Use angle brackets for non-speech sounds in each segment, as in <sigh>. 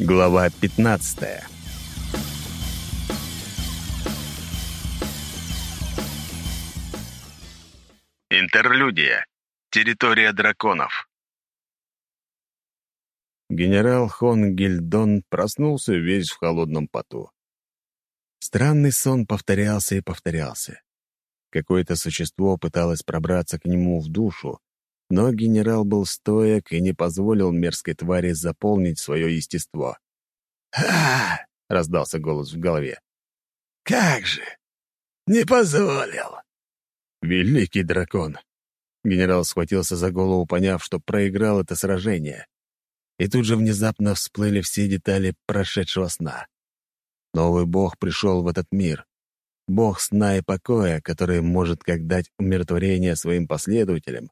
Глава 15 Интерлюдия. Территория драконов. Генерал Хон Гильдон проснулся весь в холодном поту. Странный сон повторялся и повторялся. Какое-то существо пыталось пробраться к нему в душу, но генерал был стоек и не позволил мерзкой твари заполнить свое естество. «А!» — раздался голос в голове. «Как же! Не позволил!» «Великий дракон!» Генерал схватился за голову, поняв, что проиграл это сражение. И тут же внезапно всплыли все детали прошедшего сна. Новый бог пришел в этот мир. Бог сна и покоя, который может как дать умиротворение своим последователям,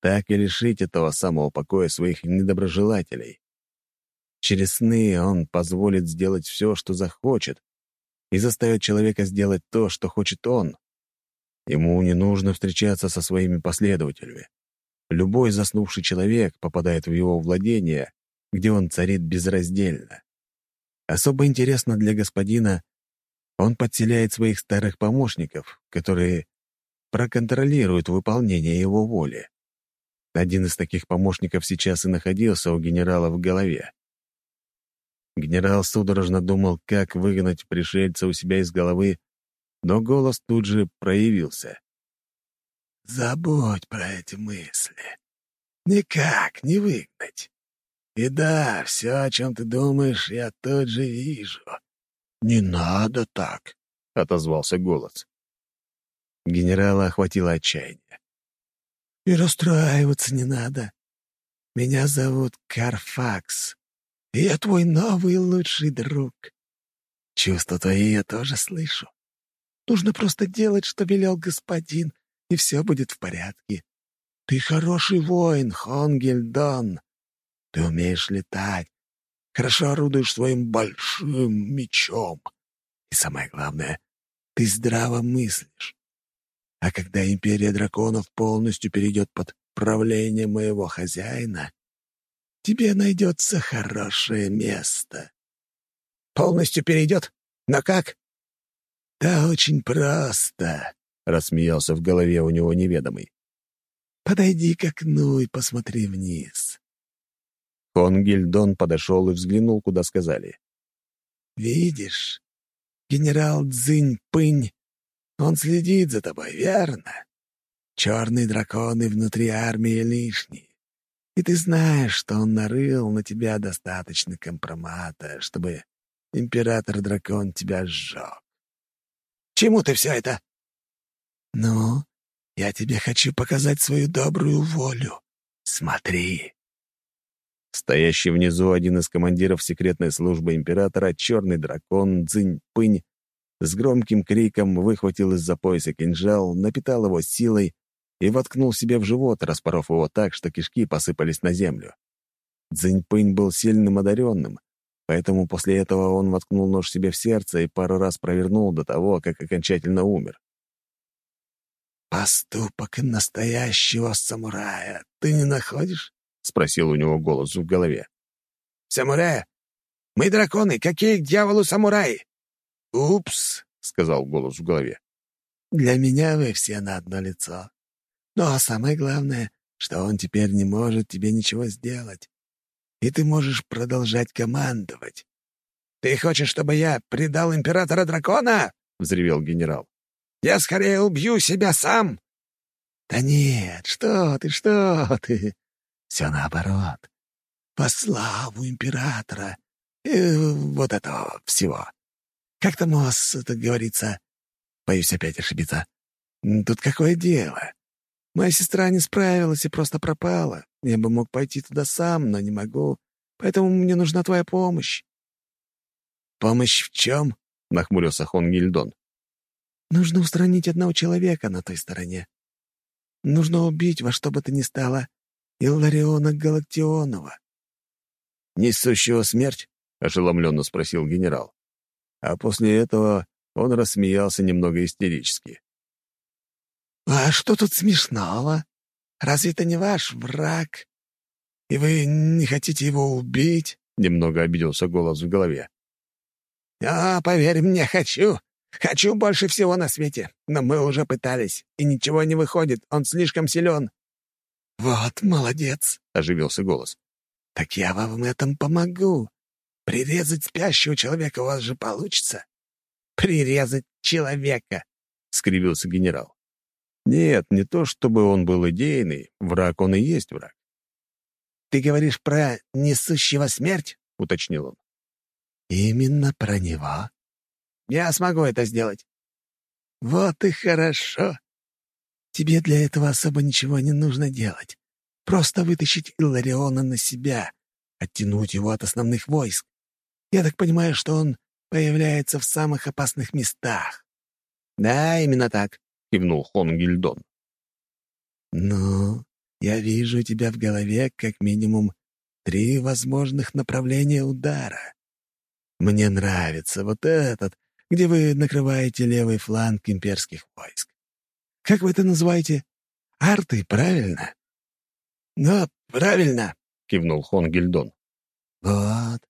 так и лишить этого самого покоя своих недоброжелателей. Через сны он позволит сделать все, что захочет, и заставит человека сделать то, что хочет он. Ему не нужно встречаться со своими последователями. Любой заснувший человек попадает в его владение, где он царит безраздельно. Особо интересно для господина, он подселяет своих старых помощников, которые проконтролируют выполнение его воли. Один из таких помощников сейчас и находился у генерала в голове. Генерал судорожно думал, как выгнать пришельца у себя из головы, но голос тут же проявился. «Забудь про эти мысли. Никак не выгнать. И да, все, о чем ты думаешь, я тут же вижу. Не надо так», — отозвался голос. Генерала охватило отчаяние. И расстраиваться не надо. Меня зовут Карфакс, и я твой новый лучший друг. Чувства твои я тоже слышу. Нужно просто делать, что велел господин, и все будет в порядке. Ты хороший воин, Хонгельдон. Ты умеешь летать, хорошо орудуешь своим большим мечом. И самое главное, ты здраво мыслишь. А когда империя драконов полностью перейдет под правление моего хозяина, тебе найдется хорошее место. Полностью перейдет? Но как? Да очень просто, — рассмеялся в голове у него неведомый. Подойди к окну и посмотри вниз. Хон Гильдон подошел и взглянул, куда сказали. «Видишь, генерал Цзинь-Пынь он следит за тобой, верно? Черные драконы внутри армии лишние. И ты знаешь, что он нарыл на тебя достаточно компромата, чтобы император-дракон тебя сжег. Чему ты все это? Ну, я тебе хочу показать свою добрую волю. Смотри. Стоящий внизу один из командиров секретной службы императора, черный дракон Цзинь-Пынь, с громким криком выхватил из-за пояса кинжал, напитал его силой и воткнул себе в живот, распоров его так, что кишки посыпались на землю. Цзиньпынь был сильным одаренным, поэтому после этого он воткнул нож себе в сердце и пару раз провернул до того, как окончательно умер. «Поступок настоящего самурая ты не находишь?» — спросил у него голос в голове. «Самурая? Мы драконы, какие к дьяволу самураи? «Упс», — сказал голос в голове. «Для меня вы все на одно лицо. Но самое главное, что он теперь не может тебе ничего сделать. И ты можешь продолжать командовать». «Ты хочешь, чтобы я предал императора дракона?» — взревел генерал. «Я скорее убью себя сам!» «Да нет, что ты, что ты! Все наоборот. По славу императора и вот этого всего. Как там у вас это говорится? Боюсь опять ошибиться. Тут какое дело? Моя сестра не справилась и просто пропала. Я бы мог пойти туда сам, но не могу. Поэтому мне нужна твоя помощь». «Помощь в чем?» — нахмурился Хон Гильдон. «Нужно устранить одного человека на той стороне. Нужно убить во что бы то ни стало Иллариона Галактионова». «Несущего смерть?» — ошеломленно спросил генерал а после этого он рассмеялся немного истерически. «А что тут смешного? Разве это не ваш враг? И вы не хотите его убить?» — Немного обиделся голос в голове. «А, поверь мне, хочу. Хочу больше всего на свете. Но мы уже пытались, и ничего не выходит. Он слишком силен». «Вот, молодец», — оживился голос. «Так я вам в этом помогу. Прирезать спящего человека у вас же получится». «Прирезать человека», — скривился генерал. «Нет, не то чтобы он был идейный. Враг он и есть враг. «Ты говоришь про несущего смерть?» — уточнил он. «Именно про него. Я смогу это сделать». «Вот и хорошо. Тебе для этого особо ничего не нужно делать. Просто вытащить Иллариона на себя, оттянуть его от основных войск. Я так понимаю, что он появляется в самых опасных местах». «Да, именно так», — кивнул Хон Гильдон. «Ну, я вижу у тебя в голове как минимум три возможных направления удара. Мне нравится вот этот, где вы накрываете левый фланг имперских войск. Как вы это называете? Арты, правильно? «Да, правильно», — кивнул Хон Гильдон. «Вот.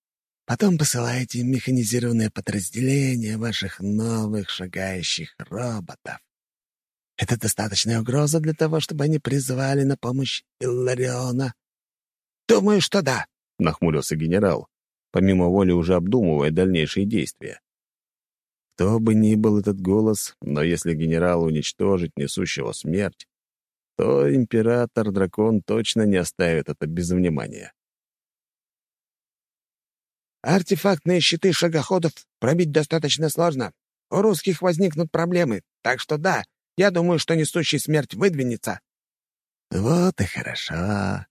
Потом посылаете механизированное подразделение ваших новых шагающих роботов. Это достаточная угроза для того, чтобы они призвали на помощь Иллариона?» «Думаю, что да», — нахмурился генерал, помимо воли уже обдумывая дальнейшие действия. Кто бы ни был этот голос, но если генерал уничтожит несущего смерть, то император-дракон точно не оставит это без внимания. «Артефактные щиты шагоходов пробить достаточно сложно. У русских возникнут проблемы, так что да, я думаю, что несущий смерть выдвинется». «Вот и хорошо.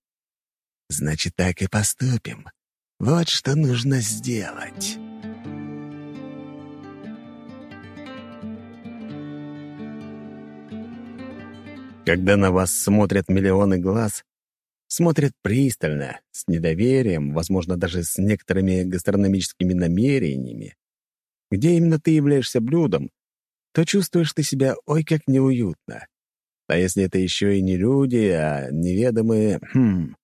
Значит, так и поступим. Вот что нужно сделать». Когда на вас смотрят миллионы глаз, смотрят пристально, с недоверием, возможно, даже с некоторыми гастрономическими намерениями, где именно ты являешься блюдом, то чувствуешь ты себя ой как неуютно. А если это еще и не люди, а неведомые, хм,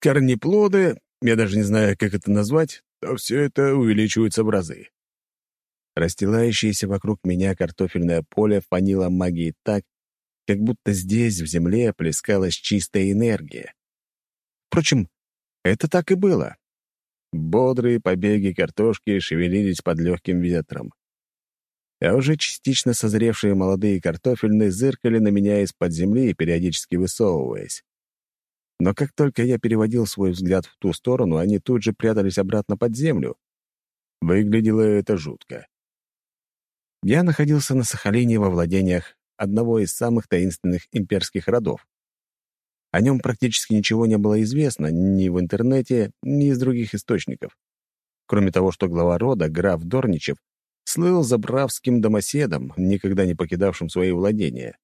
корнеплоды, я даже не знаю, как это назвать, то все это увеличивается в разы. Расстилающееся вокруг меня картофельное поле фанило магией так, как будто здесь, в земле, плескалась чистая энергия. Впрочем, это так и было. Бодрые побеги картошки шевелились под легким ветром а уже частично созревшие молодые картофельные зыркали на меня из-под земли, периодически высовываясь. Но как только я переводил свой взгляд в ту сторону, они тут же прятались обратно под землю. Выглядело это жутко. Я находился на Сахалине во владениях одного из самых таинственных имперских родов. О нем практически ничего не было известно ни в интернете, ни из других источников. Кроме того, что глава рода, граф Дорничев, слыл забравским домоседом, никогда не покидавшим свои владения.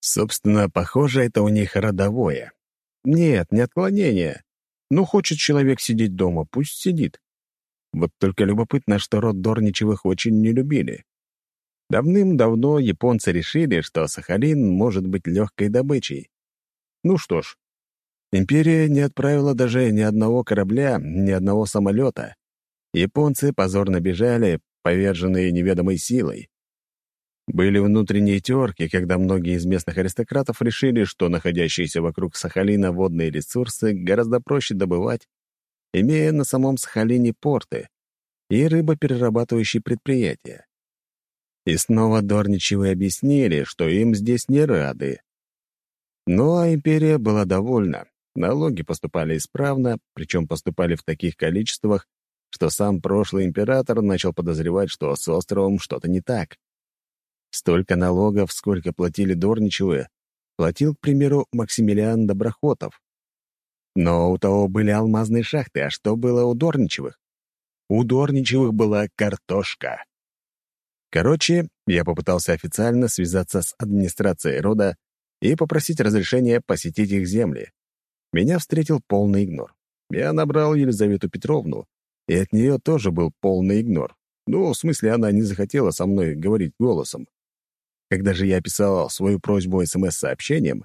Собственно, похоже, это у них родовое. Нет, не отклонение. Ну, хочет человек сидеть дома, пусть сидит. Вот только любопытно, что род Дорничевых очень не любили. Давным-давно японцы решили, что Сахалин может быть легкой добычей. Ну что ж, империя не отправила даже ни одного корабля, ни одного самолета. Японцы позорно бежали, поверженные неведомой силой. Были внутренние терки, когда многие из местных аристократов решили, что находящиеся вокруг Сахалина водные ресурсы гораздо проще добывать, имея на самом Сахалине порты и рыбоперерабатывающие предприятия. И снова Дорничевы объяснили, что им здесь не рады. Ну а империя была довольна. Налоги поступали исправно, причем поступали в таких количествах, что сам прошлый император начал подозревать, что с островом что-то не так. Столько налогов, сколько платили Дорничевы, платил, к примеру, Максимилиан Доброхотов. Но у того были алмазные шахты, а что было у Дорничевых? У Дорничевых была картошка. Короче, я попытался официально связаться с администрацией рода и попросить разрешения посетить их земли. Меня встретил полный игнор. Я набрал Елизавету Петровну, и от нее тоже был полный игнор. Ну, в смысле, она не захотела со мной говорить голосом. Когда же я писал свою просьбу СМС-сообщением,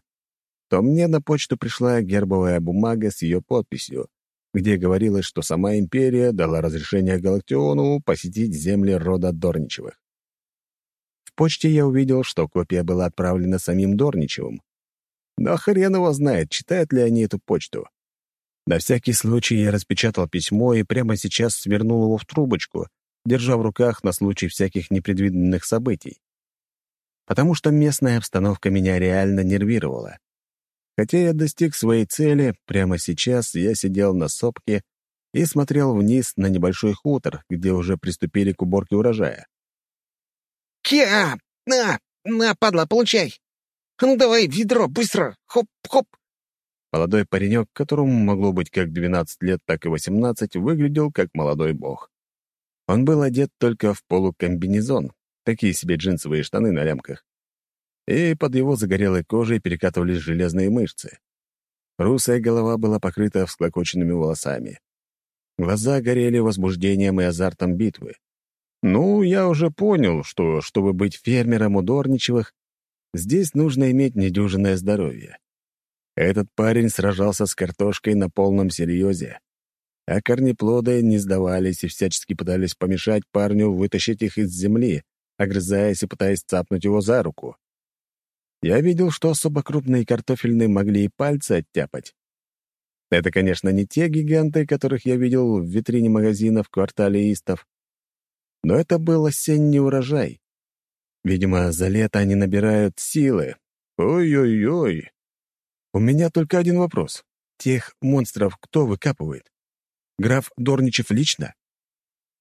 то мне на почту пришла гербовая бумага с ее подписью, где говорилось, что сама империя дала разрешение Галактиону посетить земли рода Дорничевых. В почте я увидел, что копия была отправлена самим Дорничевым. Но хрен его знает, читают ли они эту почту. На всякий случай я распечатал письмо и прямо сейчас свернул его в трубочку, держа в руках на случай всяких непредвиденных событий. Потому что местная обстановка меня реально нервировала. Хотя я достиг своей цели, прямо сейчас я сидел на сопке и смотрел вниз на небольшой хутор, где уже приступили к уборке урожая. «Кя! На! На, падла, получай! Ну давай, ведро, быстро! Хоп-хоп!» Молодой паренек, которому могло быть как 12 лет, так и 18, выглядел как молодой бог. Он был одет только в полукомбинезон, такие себе джинсовые штаны на лямках. И под его загорелой кожей перекатывались железные мышцы. Русая голова была покрыта всклокоченными волосами. Глаза горели возбуждением и азартом битвы. Ну, я уже понял, что, чтобы быть фермером у Дорничевых, здесь нужно иметь недюжинное здоровье. Этот парень сражался с картошкой на полном серьезе. А корнеплоды не сдавались и всячески пытались помешать парню вытащить их из земли, огрызаясь и пытаясь цапнуть его за руку. Я видел, что особо крупные картофельные могли и пальцы оттяпать. Это, конечно, не те гиганты, которых я видел в витрине магазина в квартале Истов. Но это был осенний урожай. Видимо, за лето они набирают силы. Ой-ой-ой. У меня только один вопрос. Тех монстров кто выкапывает? Граф Дорничев лично?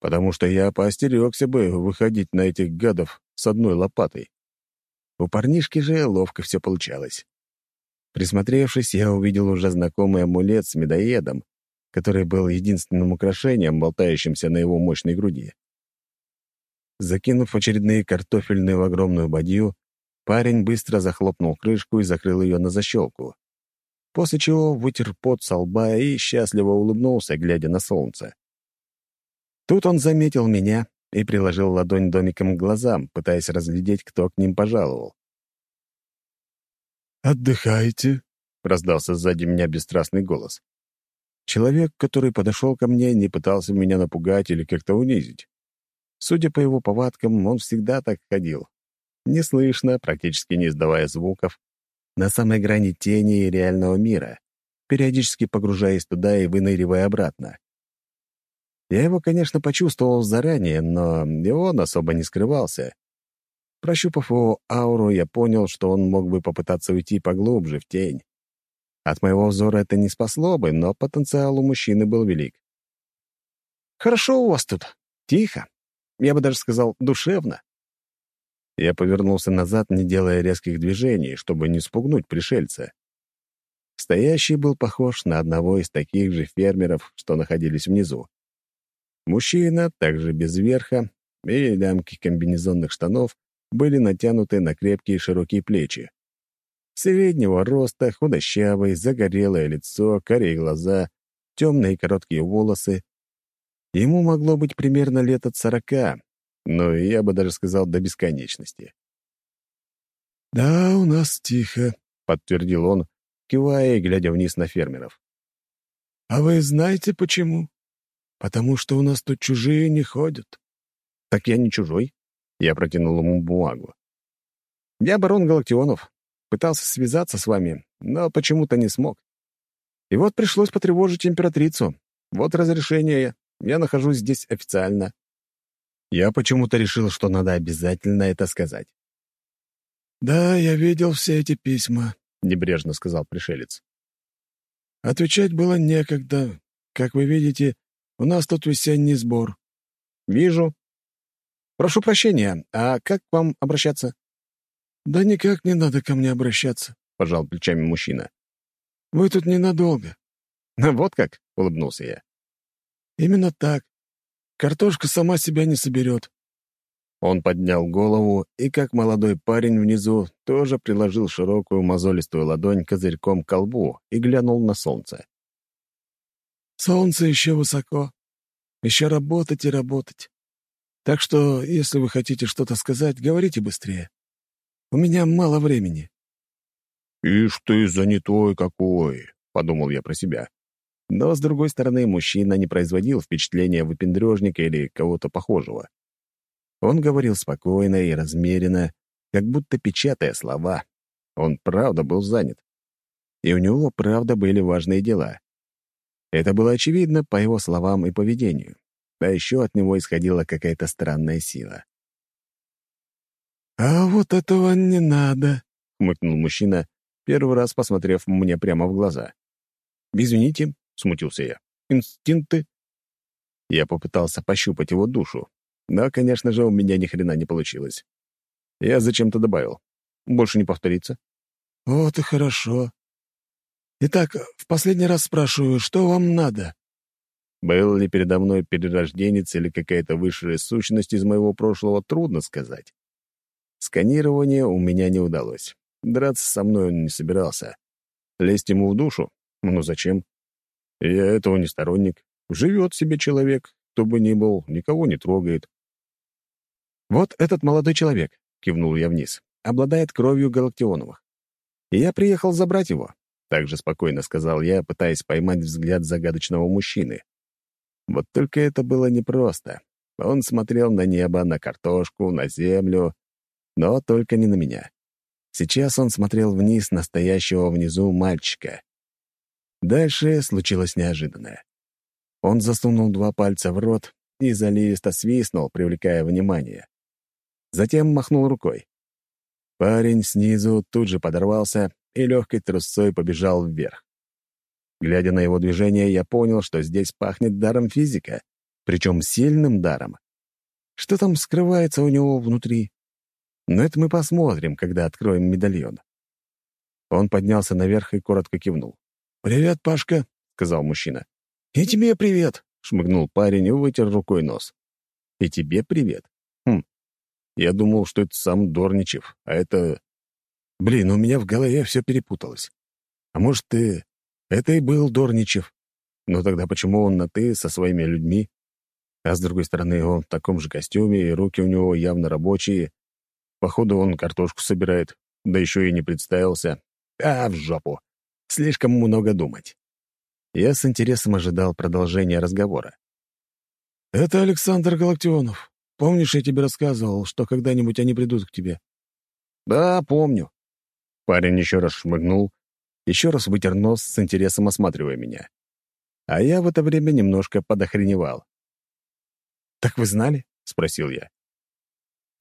Потому что я поостерегся бы выходить на этих гадов с одной лопатой. У парнишки же ловко все получалось. Присмотревшись, я увидел уже знакомый амулет с медоедом, который был единственным украшением, болтающимся на его мощной груди. Закинув очередные картофельные в огромную бадью, парень быстро захлопнул крышку и закрыл ее на защелку после чего вытер пот со лба и счастливо улыбнулся, глядя на солнце. Тут он заметил меня и приложил ладонь домиком к глазам, пытаясь разглядеть, кто к ним пожаловал. «Отдыхайте», — раздался сзади меня бесстрастный голос. Человек, который подошел ко мне, не пытался меня напугать или как-то унизить. Судя по его повадкам, он всегда так ходил. Неслышно, практически не издавая звуков, на самой грани тени и реального мира, периодически погружаясь туда и выныривая обратно. Я его, конечно, почувствовал заранее, но и он особо не скрывался. Прощупав его ауру, я понял, что он мог бы попытаться уйти поглубже, в тень. От моего взора это не спасло бы, но потенциал у мужчины был велик. «Хорошо у вас тут. Тихо. Я бы даже сказал, душевно. Я повернулся назад, не делая резких движений, чтобы не спугнуть пришельца. Стоящий был похож на одного из таких же фермеров, что находились внизу. Мужчина, также без верха, и лямки комбинезонных штанов были натянуты на крепкие широкие плечи. Среднего роста, худощавый, загорелое лицо, карие глаза, темные короткие волосы. Ему могло быть примерно лет от сорока, ну, я бы даже сказал, до бесконечности. «Да, у нас тихо», — подтвердил он, кивая и глядя вниз на фермеров. «А вы знаете, почему? Потому что у нас тут чужие не ходят». «Так я не чужой», — я протянул ему бумагу. «Я барон Галактионов. Пытался связаться с вами, но почему-то не смог. И вот пришлось потревожить императрицу. Вот разрешение. Я нахожусь здесь официально. Я почему-то решил, что надо обязательно это сказать. «Да, я видел все эти письма», — небрежно сказал пришелец. «Отвечать было некогда. Как вы видите, у нас тут весенний сбор». «Вижу. Прошу прощения, а как к вам обращаться?» «Да никак не надо ко мне обращаться», — пожал плечами мужчина. «Вы тут ненадолго». <laughs> «Вот как?» — улыбнулся я. «Именно так. Картошка сама себя не соберет». Он поднял голову и, как молодой парень внизу, тоже приложил широкую мозолистую ладонь козырьком к колбу и глянул на солнце. «Солнце еще высоко. Еще работать и работать. Так что, если вы хотите что-то сказать, говорите быстрее. У меня мало времени». «Ишь ты занятой какой!» — подумал я про себя. Но, с другой стороны, мужчина не производил впечатления выпендрежника или кого-то похожего. Он говорил спокойно и размеренно, как будто печатая слова. Он правда был занят. И у него правда были важные дела. Это было очевидно по его словам и поведению. А еще от него исходила какая-то странная сила. «А вот этого не надо», — хмыкнул мужчина, первый раз посмотрев мне прямо в глаза. «Извините», — смутился я. «Инстинкты?» Я попытался пощупать его душу, но, конечно же, у меня ни хрена не получилось. Я зачем-то добавил. «Больше не повторится?» «Вот и хорошо. Итак, в последний раз спрашиваю, что вам надо?» Был ли передо мной перерожденец или какая-то высшая сущность из моего прошлого, трудно сказать. Сканирование у меня не удалось. Драться со мной он не собирался. Лезть ему в душу? Ну зачем? Я этого не сторонник. Живет себе человек, кто бы ни был, никого не трогает. «Вот этот молодой человек», — кивнул я вниз, — «обладает кровью Галактионовых. И я приехал забрать его», — также спокойно сказал я, пытаясь поймать взгляд загадочного мужчины. Вот только это было непросто. Он смотрел на небо, на картошку, на землю, но только не на меня. Сейчас он смотрел вниз на стоящего внизу мальчика. Дальше случилось неожиданное. Он засунул два пальца в рот и заливисто свистнул, привлекая внимание. Затем махнул рукой. Парень снизу тут же подорвался и легкой трусцой побежал вверх. Глядя на его движение, я понял, что здесь пахнет даром физика, причем сильным даром. Что там скрывается у него внутри? Но это мы посмотрим, когда откроем медальон. Он поднялся наверх и коротко кивнул. «Привет, Пашка», — сказал мужчина. «И тебе привет», — шмыгнул парень и вытер рукой нос. «И тебе привет». Хм, я думал, что это сам Дорничев, а это... Блин, у меня в голове все перепуталось. А может, ты это и был Дорничев. Но тогда почему он на «ты» со своими людьми? А с другой стороны, он в таком же костюме, и руки у него явно рабочие. Походу, он картошку собирает, да еще и не представился. А, в жопу. Слишком много думать. Я с интересом ожидал продолжения разговора. «Это Александр Галактионов. Помнишь, я тебе рассказывал, что когда-нибудь они придут к тебе?» «Да, помню». Парень еще раз шмыгнул, еще раз вытер нос с интересом осматривая меня. А я в это время немножко подохреневал. «Так вы знали?» — спросил я.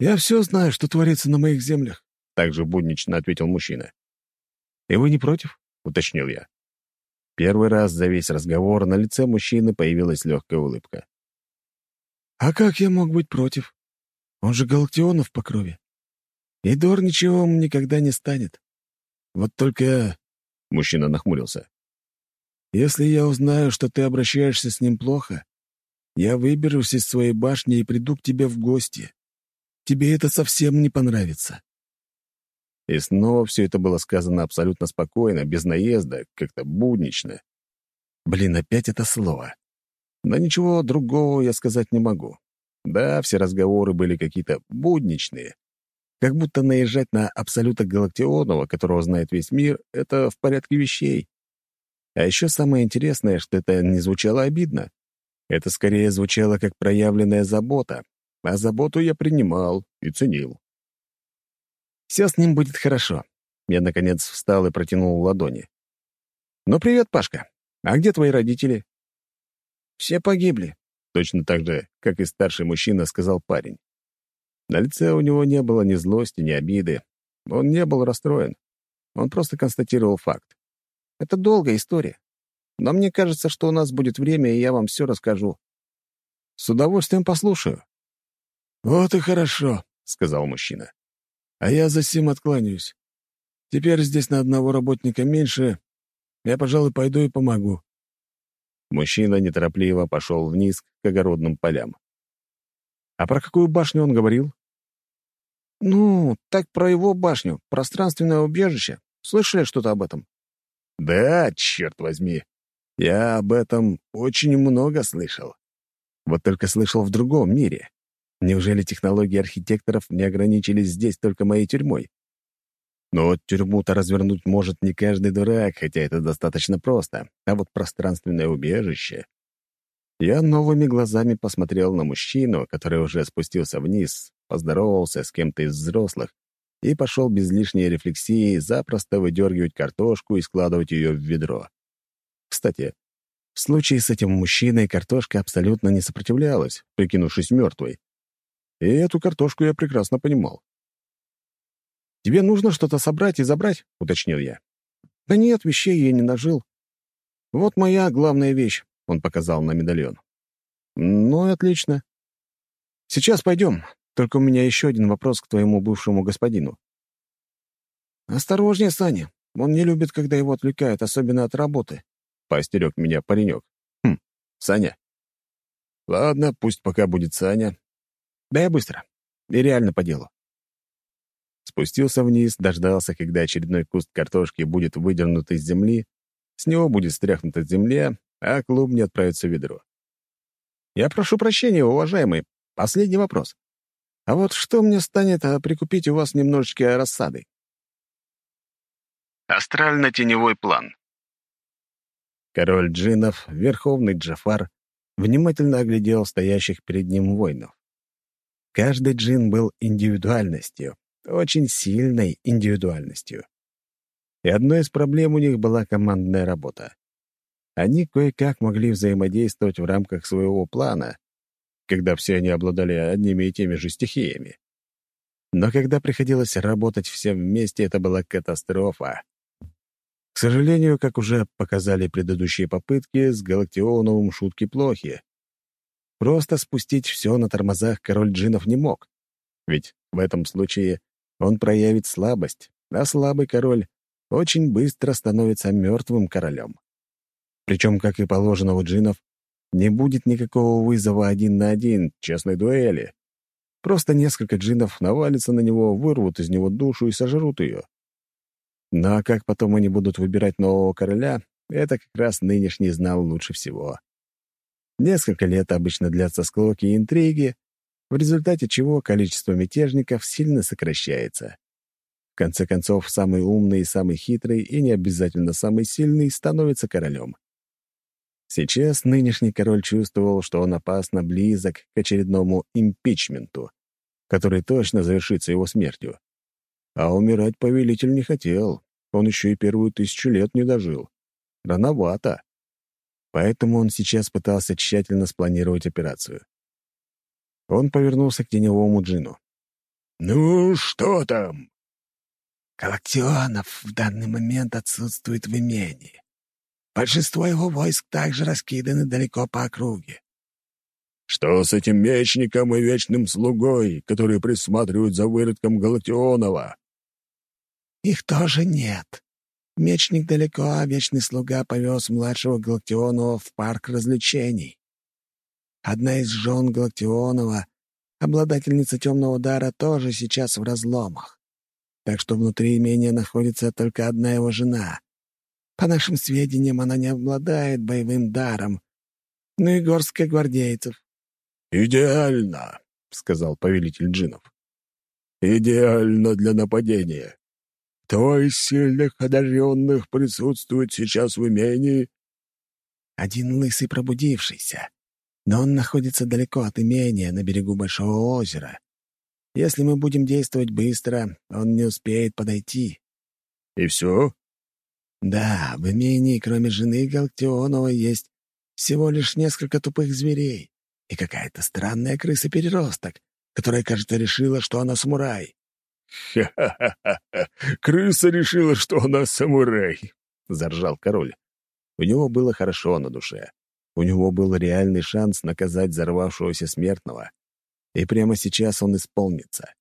«Я все знаю, что творится на моих землях», — также буднично ответил мужчина. «И вы не против?» — уточнил я. Первый раз за весь разговор на лице мужчины появилась легкая улыбка. «А как я мог быть против? Он же Галактионов по крови. И Дор ничего никогда не станет. Вот только Мужчина нахмурился. «Если я узнаю, что ты обращаешься с ним плохо, я выберусь из своей башни и приду к тебе в гости. Тебе это совсем не понравится». И снова все это было сказано абсолютно спокойно, без наезда, как-то буднично. Блин, опять это слово. Но ничего другого я сказать не могу. Да, все разговоры были какие-то будничные, как будто наезжать на абсолюта Галактионова, которого знает весь мир, это в порядке вещей. А еще самое интересное, что это не звучало обидно. Это скорее звучало как проявленная забота, а заботу я принимал и ценил. Все с ним будет хорошо. Я, наконец, встал и протянул ладони. «Ну, привет, Пашка. А где твои родители?» «Все погибли», — точно так же, как и старший мужчина, сказал парень. На лице у него не было ни злости, ни обиды. Он не был расстроен. Он просто констатировал факт. Это долгая история. Но мне кажется, что у нас будет время, и я вам все расскажу. С удовольствием послушаю. «Вот и хорошо», — сказал мужчина. «А я за сим откланяюсь. Теперь здесь на одного работника меньше. Я, пожалуй, пойду и помогу». Мужчина неторопливо пошел вниз к огородным полям. «А про какую башню он говорил?» «Ну, так про его башню, пространственное убежище. Слышали что-то об этом?» «Да, черт возьми. Я об этом очень много слышал. Вот только слышал в другом мире. Неужели технологии архитекторов не ограничились здесь только моей тюрьмой? Но вот тюрьму-то развернуть может не каждый дурак, хотя это достаточно просто. А вот пространственное убежище... Я новыми глазами посмотрел на мужчину, который уже спустился вниз, поздоровался с кем-то из взрослых и пошел без лишней рефлексии запросто выдергивать картошку и складывать ее в ведро. Кстати, в случае с этим мужчиной картошка абсолютно не сопротивлялась, прикинувшись мертвой. И эту картошку я прекрасно понимал. «Тебе нужно что-то собрать и забрать?» — уточнил я. «Да нет, вещей я не нажил. Вот моя главная вещь», — он показал на медальон. «Ну и отлично. Сейчас пойдем. Только у меня еще один вопрос к твоему бывшему господину». «Осторожнее, Саня. Он не любит, когда его отвлекают, особенно от работы», — поостерег меня паренек. «Хм, Саня». «Ладно, пусть пока будет Саня». «Да я быстро. И реально по делу. Спустился вниз, дождался, когда очередной куст картошки будет выдернут из земли, с него будет стряхнута земля, а клубни отправится в ведро. «Я прошу прощения, уважаемый. Последний вопрос. А вот что мне станет а, прикупить у вас немножечко рассады?» Астрально-теневой план. Король джинов, верховный Джафар, внимательно оглядел стоящих перед ним воинов. Каждый джин был индивидуальностью, очень сильной индивидуальностью. И одной из проблем у них была командная работа. Они кое-как могли взаимодействовать в рамках своего плана, когда все они обладали одними и теми же стихиями. Но когда приходилось работать всем вместе, это была катастрофа. К сожалению, как уже показали предыдущие попытки, с Галактионовым шутки плохи. Просто спустить все на тормозах король джинов не мог. Ведь в этом случае он проявит слабость, а слабый король очень быстро становится мертвым королем. Причем, как и положено у джинов, не будет никакого вызова один на один, честной дуэли. Просто несколько джинов навалятся на него, вырвут из него душу и сожрут ее. Ну а как потом они будут выбирать нового короля, это как раз нынешний знал лучше всего. Несколько лет обычно длятся склоки и интриги, в результате чего количество мятежников сильно сокращается. В конце концов, самый умный самый хитрый, и не обязательно самый сильный, становится королем. Сейчас нынешний король чувствовал, что он опасно близок к очередному импичменту, который точно завершится его смертью. А умирать повелитель не хотел, он еще и первую тысячу лет не дожил. Рановато. Поэтому он сейчас пытался тщательно спланировать операцию. Он повернулся к теневому джину. «Ну, что там?» «Галактионов в данный момент отсутствует в имении. Большинство его войск также раскиданы далеко по округе». «Что с этим мечником и вечным слугой, которые присматривают за выродком Галактионова?» «Их тоже нет. Мечник далеко, а вечный слуга повез младшего Галактионова в парк развлечений. Одна из жен Галактионова, обладательница темного дара, тоже сейчас в разломах. Так что внутри имения находится только одна его жена. По нашим сведениям, она не обладает боевым даром. Ну и горстка гвардейцев. «Идеально», — сказал повелитель джинов. «Идеально для нападения. Кто из сильных одаренных присутствует сейчас в имении?» «Один лысый пробудившийся но он находится далеко от имения, на берегу Большого озера. Если мы будем действовать быстро, он не успеет подойти». «И все?» «Да, в имении, кроме жены Галактионова, есть всего лишь несколько тупых зверей и какая-то странная крыса-переросток, которая, кажется, решила, что она самурай». «Ха-ха-ха! <laughs> Крыса решила, что она самурай!» — заржал король. У него было хорошо на душе. У него был реальный шанс наказать взорвавшегося смертного. И прямо сейчас он исполнится.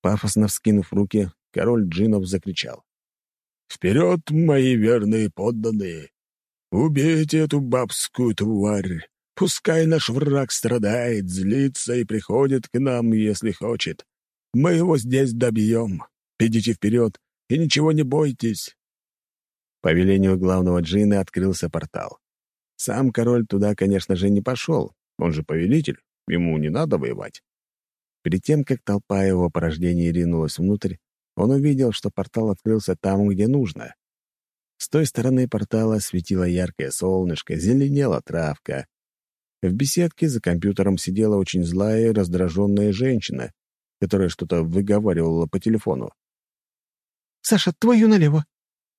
Пафосно вскинув руки, король джинов закричал. «Вперед, мои верные подданные! Убейте эту бабскую тварь! Пускай наш враг страдает, злится и приходит к нам, если хочет. Мы его здесь добьем. Идите вперед и ничего не бойтесь!» По велению главного джина открылся портал. Сам король туда, конечно же, не пошел, он же повелитель, ему не надо воевать. Перед тем, как толпа его порождений ринулась внутрь, он увидел, что портал открылся там, где нужно. С той стороны портала светило яркое солнышко, зеленела травка. В беседке за компьютером сидела очень злая и раздраженная женщина, которая что-то выговаривала по телефону. «Саша, твою налево!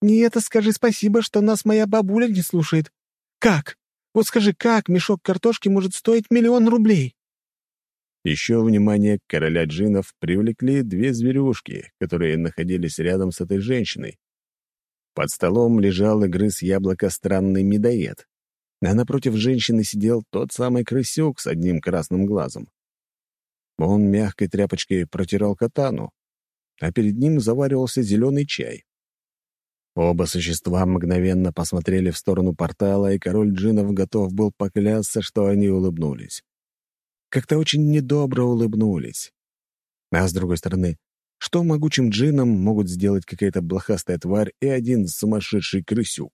Не это скажи спасибо, что нас моя бабуля не слушает. Как? Вот скажи, как мешок картошки может стоить миллион рублей?» Еще внимание короля джинов привлекли две зверюшки, которые находились рядом с этой женщиной. Под столом лежал и грыз яблоко странный медоед, а напротив женщины сидел тот самый крысюк с одним красным глазом. Он мягкой тряпочкой протирал катану, а перед ним заваривался зеленый чай. Оба существа мгновенно посмотрели в сторону портала, и король джинов готов был поклясться, что они улыбнулись. Как-то очень недобро улыбнулись. А с другой стороны, что могучим джинам могут сделать какая-то блохастая тварь и один сумасшедший крысюк?